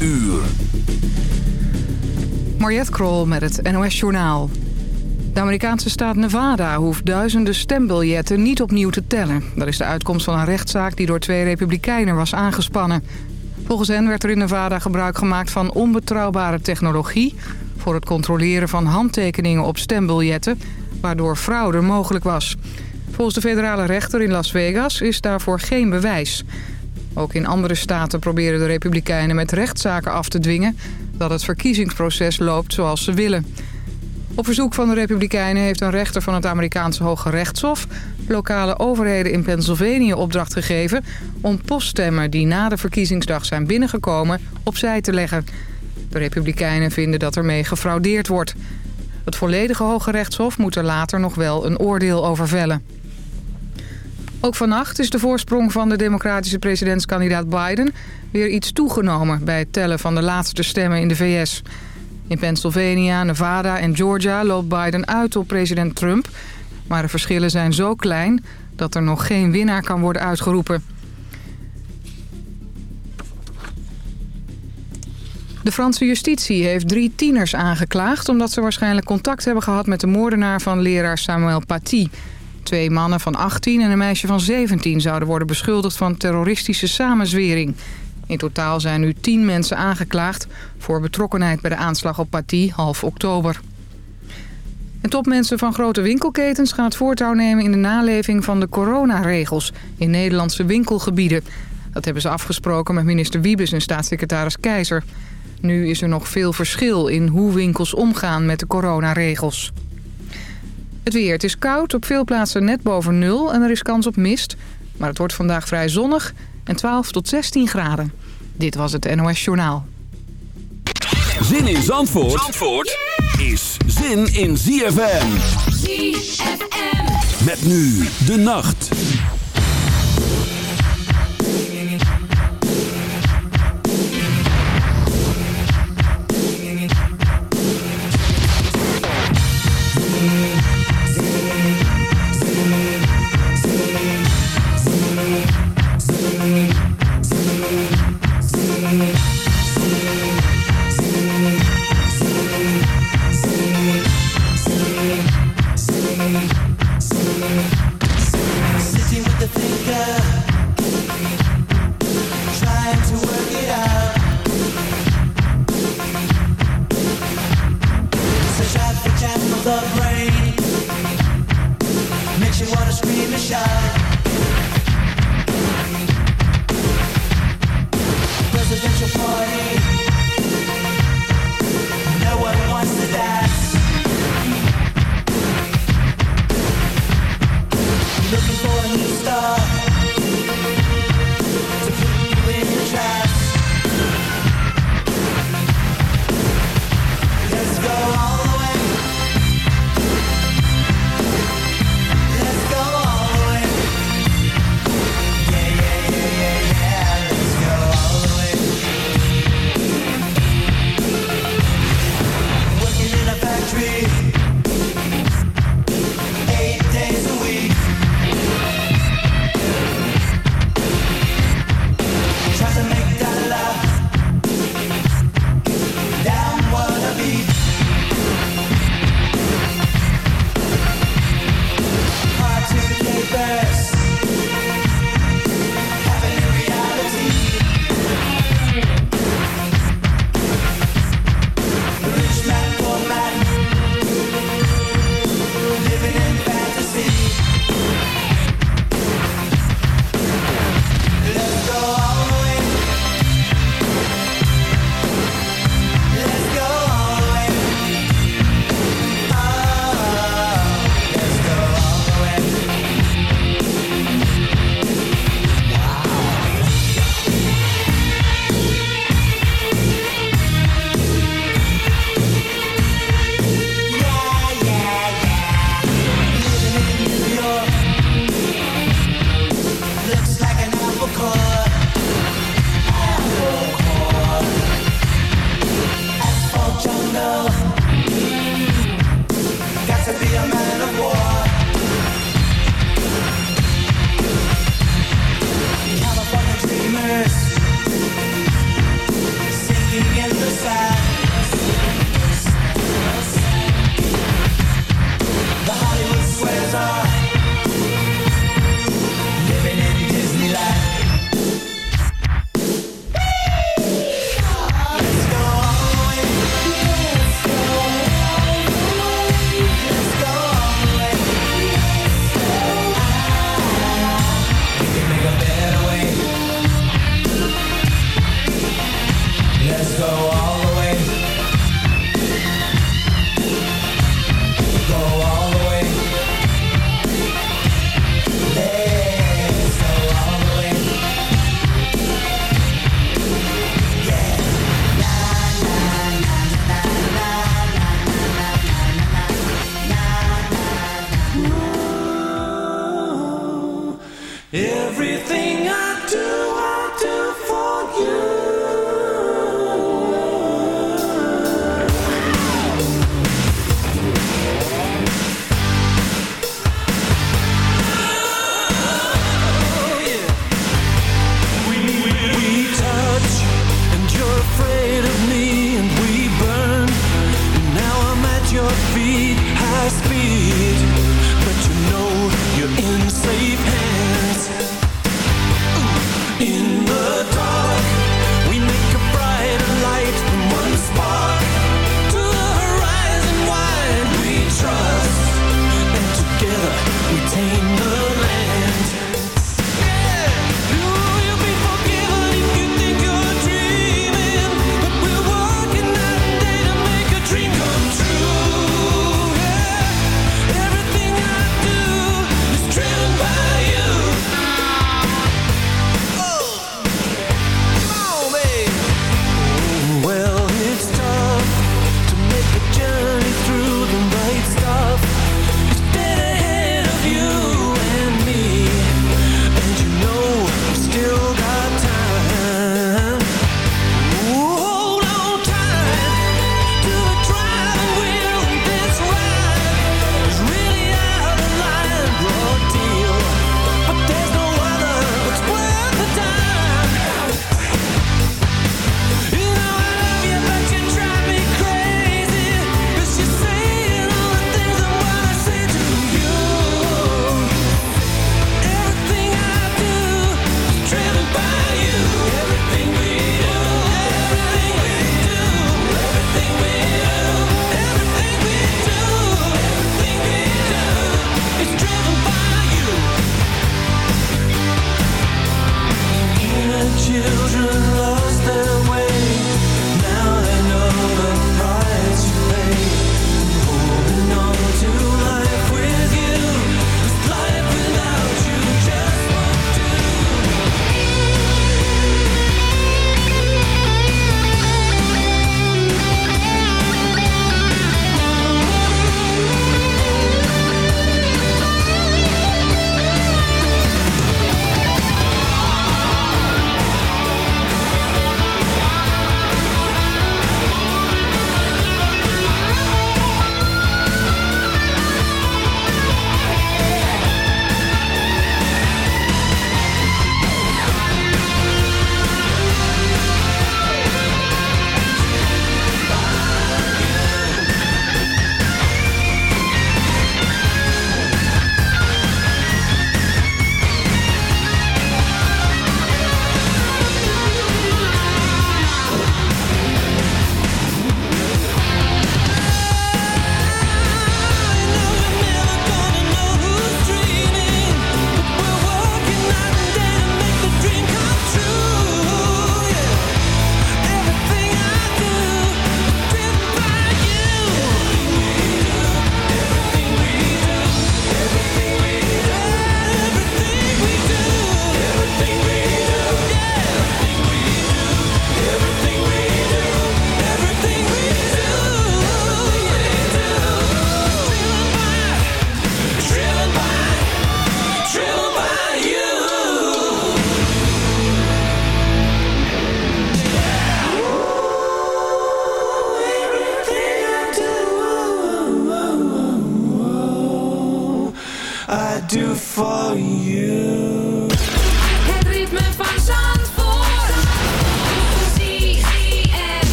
uur. Mariette Krol met het NOS Journaal. De Amerikaanse staat Nevada hoeft duizenden stembiljetten niet opnieuw te tellen. Dat is de uitkomst van een rechtszaak die door twee republikeinen was aangespannen. Volgens hen werd er in Nevada gebruik gemaakt van onbetrouwbare technologie... voor het controleren van handtekeningen op stembiljetten... waardoor fraude mogelijk was. Volgens de federale rechter in Las Vegas is daarvoor geen bewijs. Ook in andere staten proberen de republikeinen met rechtszaken af te dwingen... dat het verkiezingsproces loopt zoals ze willen... Op verzoek van de Republikeinen heeft een rechter van het Amerikaanse Hoge Rechtshof... lokale overheden in Pennsylvania opdracht gegeven... om poststemmen die na de verkiezingsdag zijn binnengekomen opzij te leggen. De Republikeinen vinden dat ermee gefraudeerd wordt. Het volledige Hoge Rechtshof moet er later nog wel een oordeel over vellen. Ook vannacht is de voorsprong van de democratische presidentskandidaat Biden... weer iets toegenomen bij het tellen van de laatste stemmen in de VS... In Pennsylvania, Nevada en Georgia loopt Biden uit op president Trump. Maar de verschillen zijn zo klein dat er nog geen winnaar kan worden uitgeroepen. De Franse justitie heeft drie tieners aangeklaagd... omdat ze waarschijnlijk contact hebben gehad met de moordenaar van leraar Samuel Paty. Twee mannen van 18 en een meisje van 17 zouden worden beschuldigd van terroristische samenzwering. In totaal zijn nu tien mensen aangeklaagd voor betrokkenheid bij de aanslag op Paty half oktober. En topmensen van grote winkelketens gaan het voortouw nemen in de naleving van de coronaregels in Nederlandse winkelgebieden. Dat hebben ze afgesproken met minister Wiebes en staatssecretaris Keizer. Nu is er nog veel verschil in hoe winkels omgaan met de coronaregels. Het weer. Het is koud, op veel plaatsen net boven nul en er is kans op mist. Maar het wordt vandaag vrij zonnig en 12 tot 16 graden. Dit was het NOS Journaal. Zin in Zandvoort, Zandvoort is zin in ZFM. ZFM. Met nu de nacht.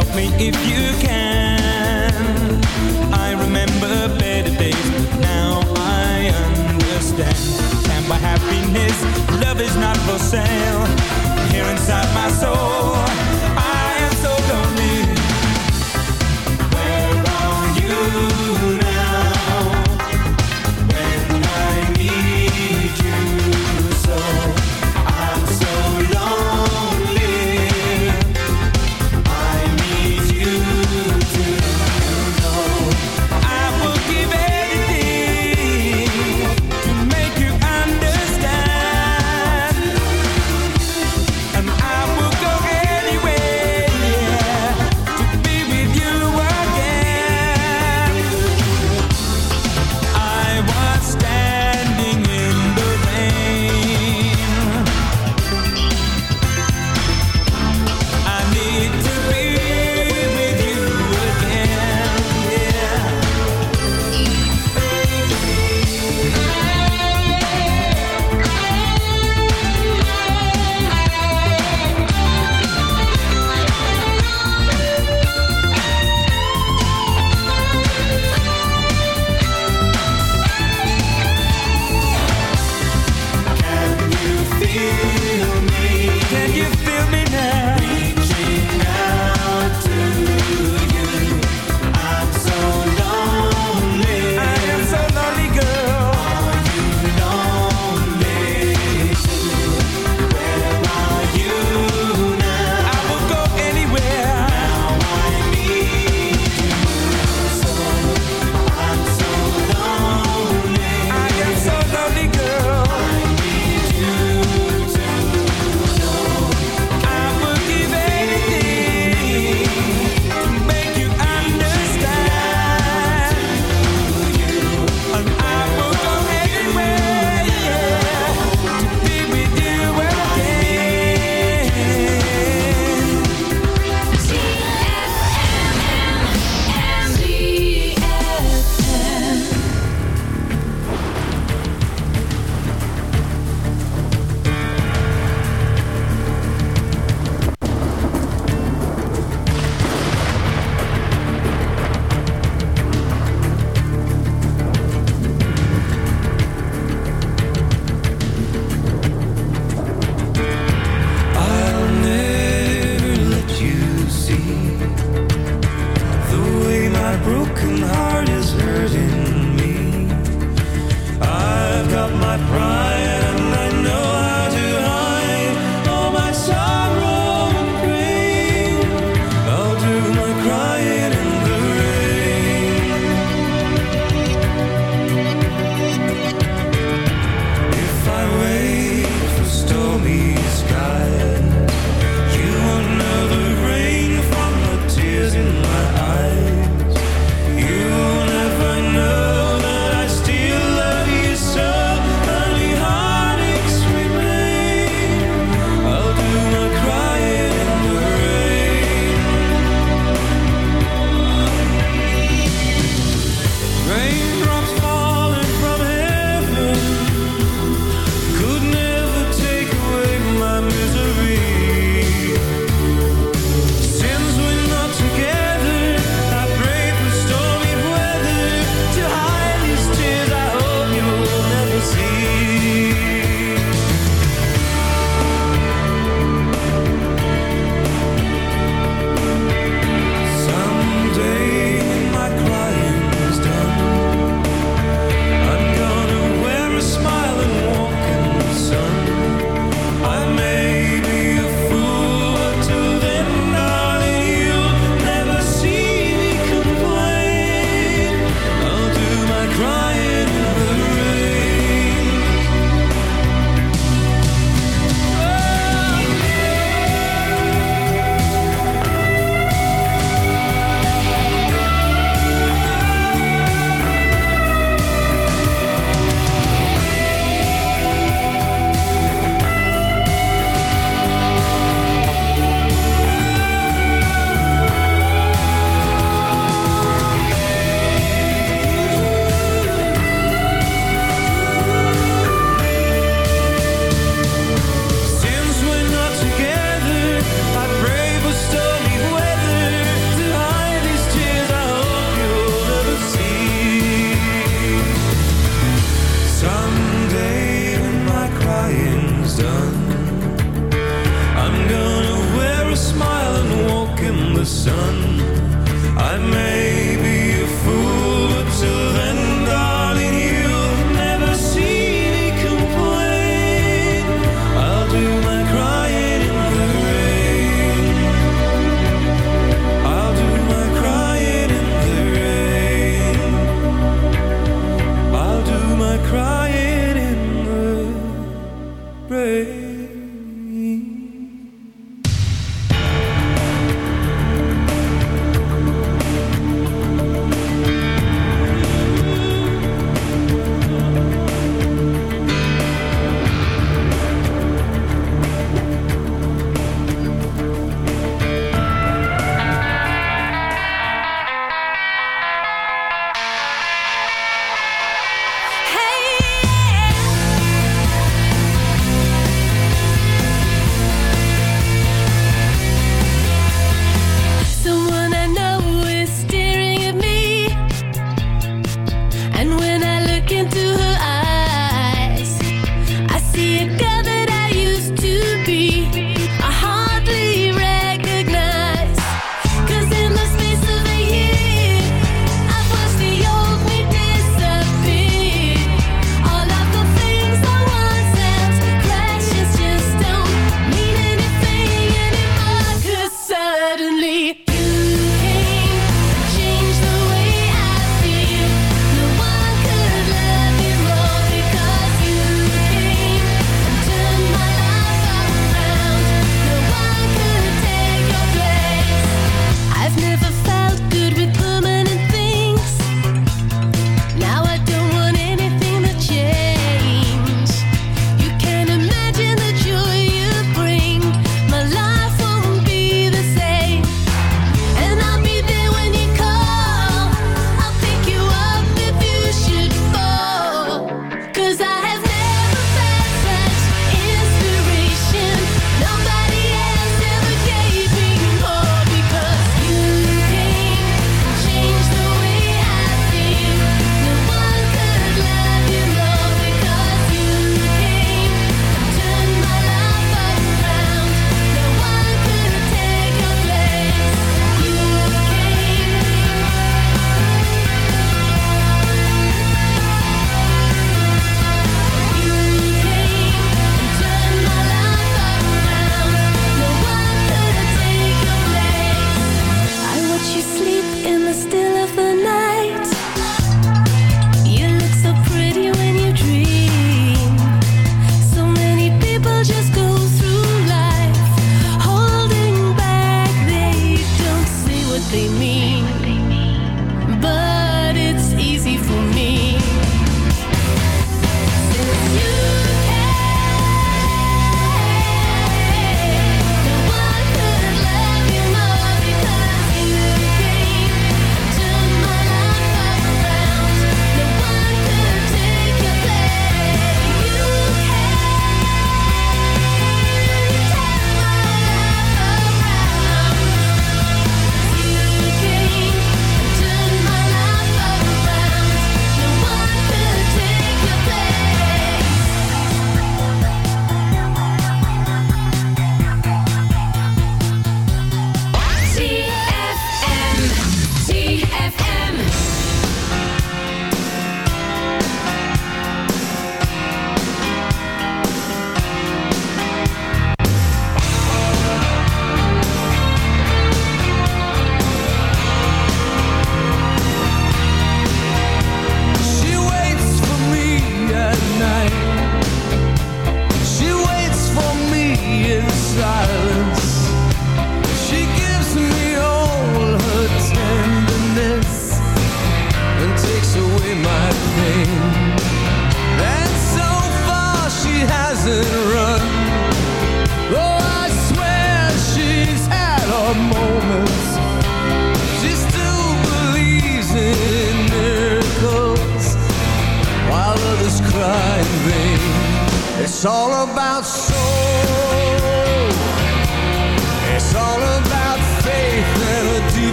help me if you can. I remember better days, but now I understand. And my happiness, love is not for sale. Here inside my soul.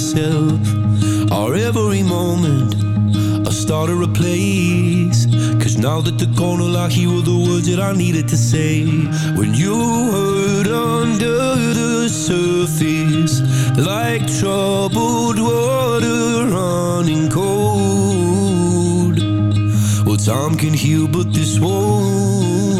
myself. Our every moment, I started a place. Cause now that the corner I hear were the words that I needed to say. When you hurt under the surface, like troubled water running cold. Well, time can heal, but this won't.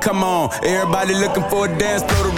Come on, everybody looking for a dance, floor